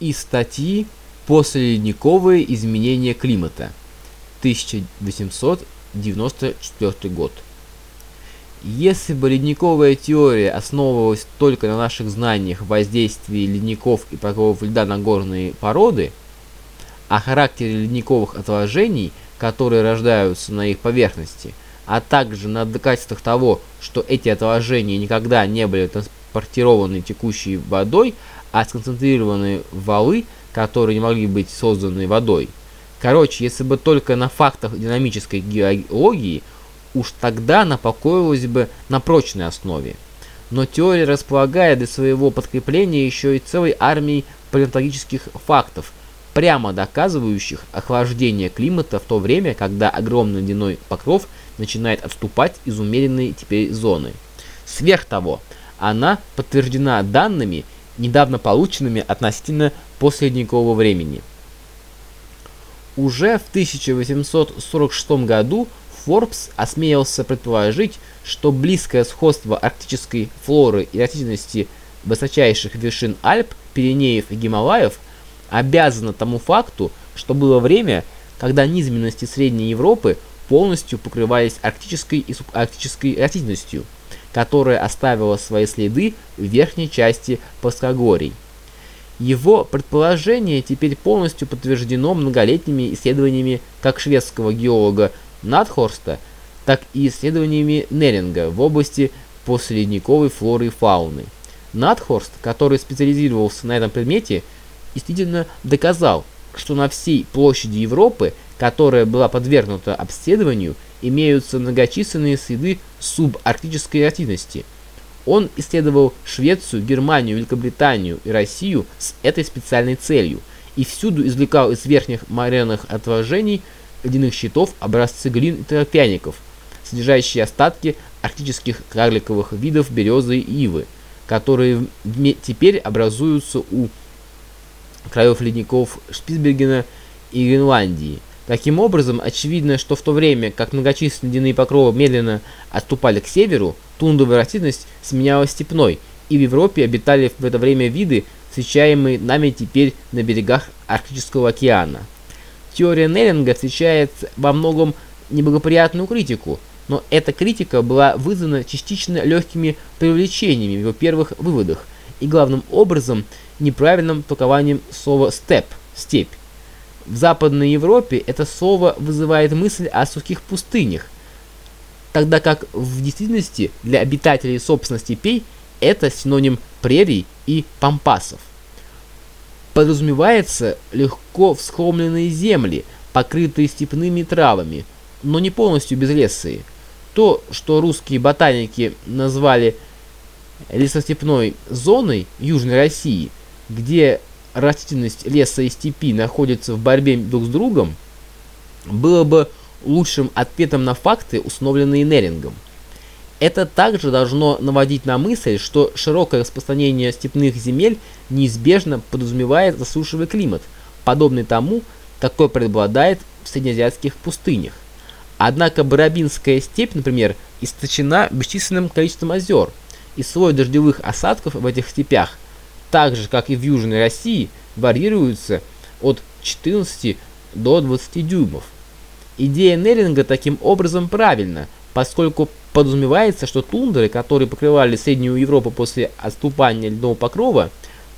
и статьи «Послеледниковые изменения климата» 1894 год. Если бы ледниковая теория основывалась только на наших знаниях воздействия ледников и покровов льда на горные породы, о характере ледниковых отложений, которые рождаются на их поверхности, а также на доказательствах того, что эти отложения никогда не были транспортированы текущей водой, а сконцентрированы валы, которые не могли быть созданы водой. Короче, если бы только на фактах динамической геологии – уж тогда она покоилась бы на прочной основе. Но теория располагает для своего подкрепления еще и целой армией палеонтологических фактов, прямо доказывающих охлаждение климата в то время, когда огромный ледяной покров начинает отступать из умеренной теперь зоны. Сверх того, она подтверждена данными, недавно полученными относительно последнего времени. Уже в 1846 году Форбс осмелился предположить, что близкое сходство арктической флоры и растительности высочайших вершин Альп, Пиренеев и Гималаев обязано тому факту, что было время, когда низменности Средней Европы полностью покрывались арктической и субарктической растительностью, которая оставила свои следы в верхней части плоскогорий. Его предположение теперь полностью подтверждено многолетними исследованиями как шведского геолога Надхорста, так и исследованиями Неринга в области послеледниковой флоры и фауны. Надхорст, который специализировался на этом предмете, действительно доказал, что на всей площади Европы, которая была подвергнута обследованию, имеются многочисленные следы субарктической активности. Он исследовал Швецию, Германию, Великобританию и Россию с этой специальной целью и всюду извлекал из верхних моренных отложений ледяных щитов образцы глин и торфяников, содержащие остатки арктических карликовых видов березы и ивы, которые теперь образуются у краев ледников Шпицбергена и Гренландии. Таким образом, очевидно, что в то время, как многочисленные покровы медленно отступали к северу, тундовая растительность сменялась степной, и в Европе обитали в это время виды, встречаемые нами теперь на берегах Арктического океана. Теория Неллинга встречает во многом неблагоприятную критику, но эта критика была вызвана частично легкими привлечениями в его первых выводах и главным образом неправильным толкованием слова «степ» – «степь». В Западной Европе это слово вызывает мысль о сухих пустынях, тогда как в действительности для обитателей собственно степей это синоним прерий и пампасов подразумевается легко всхромленные земли, покрытые степными травами, но не полностью безлесые. То, что русские ботаники назвали лесостепной зоной Южной России, где растительность леса и степи находятся в борьбе друг с другом, было бы лучшим ответом на факты, установленные Нерингом. Это также должно наводить на мысль, что широкое распространение степных земель неизбежно подразумевает засушливый климат, подобный тому, какой преобладает в среднеазиатских пустынях. Однако Барабинская степь, например, источена бесчисленным количеством озер, и слой дождевых осадков в этих степях, так же как и в Южной России, варьируется от 14 до 20 дюймов. Идея Неринга таким образом правильна, поскольку подразумевается, что тундры, которые покрывали Среднюю Европу после отступания ледяного покрова,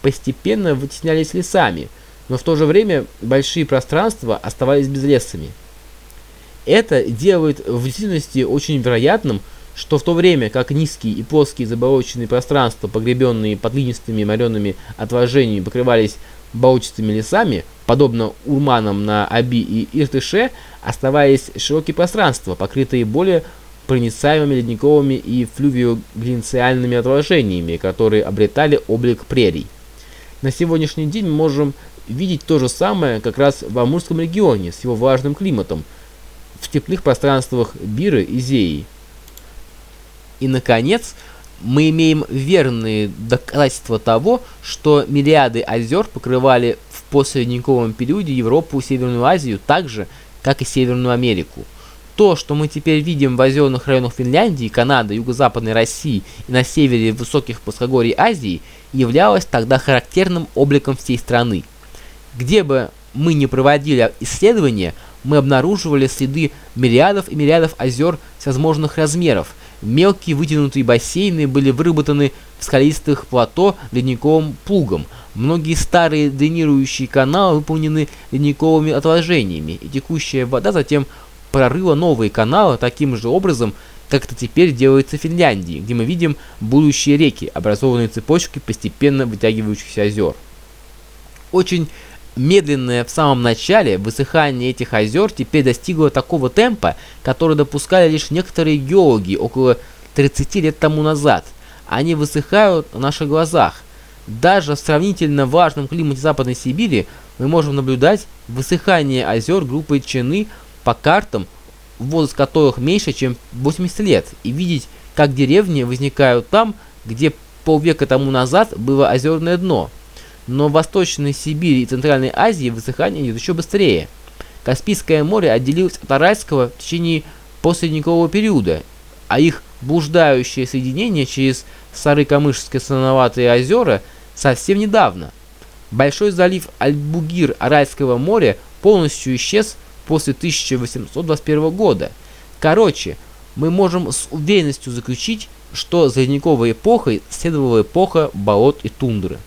постепенно вытеснялись лесами, но в то же время большие пространства оставались безлесными. Это делает в действительности очень вероятным, что в то время как низкие и плоские заболоченные пространства, погребенные под глинистыми мореными отложениями, покрывались болотистыми лесами, подобно урманам на Аби и Иртыше, оставались широкие пространства, покрытые более проницаемыми ледниковыми и флювиоглинциальными отложениями, которые обретали облик прерий. На сегодняшний день мы можем видеть то же самое как раз в Амурском регионе с его влажным климатом, в теплых пространствах Биры и Зеи. И, наконец, мы имеем верные доказательства того, что мириады озер покрывали в послеледниковом периоде Европу и Северную Азию так же, как и Северную Америку – То, что мы теперь видим в озерных районах Финляндии, Канады, Юго-Западной России и на севере высоких плоскогорий Азии, являлось тогда характерным обликом всей страны. Где бы мы ни проводили исследования, мы обнаруживали следы мириадов и мириадов озер всевозможных размеров. Мелкие вытянутые бассейны были выработаны в скалистых плато ледниковым плугом. Многие старые дренирующие каналы выполнены ледниковыми отложениями, и текущая вода затем прорыла новые каналы таким же образом, как это теперь делается в Финляндии, где мы видим будущие реки, образованные цепочкой постепенно вытягивающихся озер. Очень медленное в самом начале высыхание этих озер теперь достигло такого темпа, который допускали лишь некоторые геологи около 30 лет тому назад. Они высыхают на наших глазах. Даже в сравнительно важном климате Западной Сибири мы можем наблюдать высыхание озер группы Чены по картам, возраст которых меньше, чем 80 лет, и видеть, как деревни возникают там, где полвека тому назад было озерное дно. Но в Восточной Сибири и Центральной Азии высыхание идет еще быстрее. Каспийское море отделилось от Аральского в течение посредникового периода, а их блуждающее соединение через Сары-Камышские солоноватые озера совсем недавно. Большой залив Альбугир Аральского моря полностью исчез после 1821 года. Короче, мы можем с уверенностью заключить, что за ледниковой эпохой следовала эпоха болот и тундры.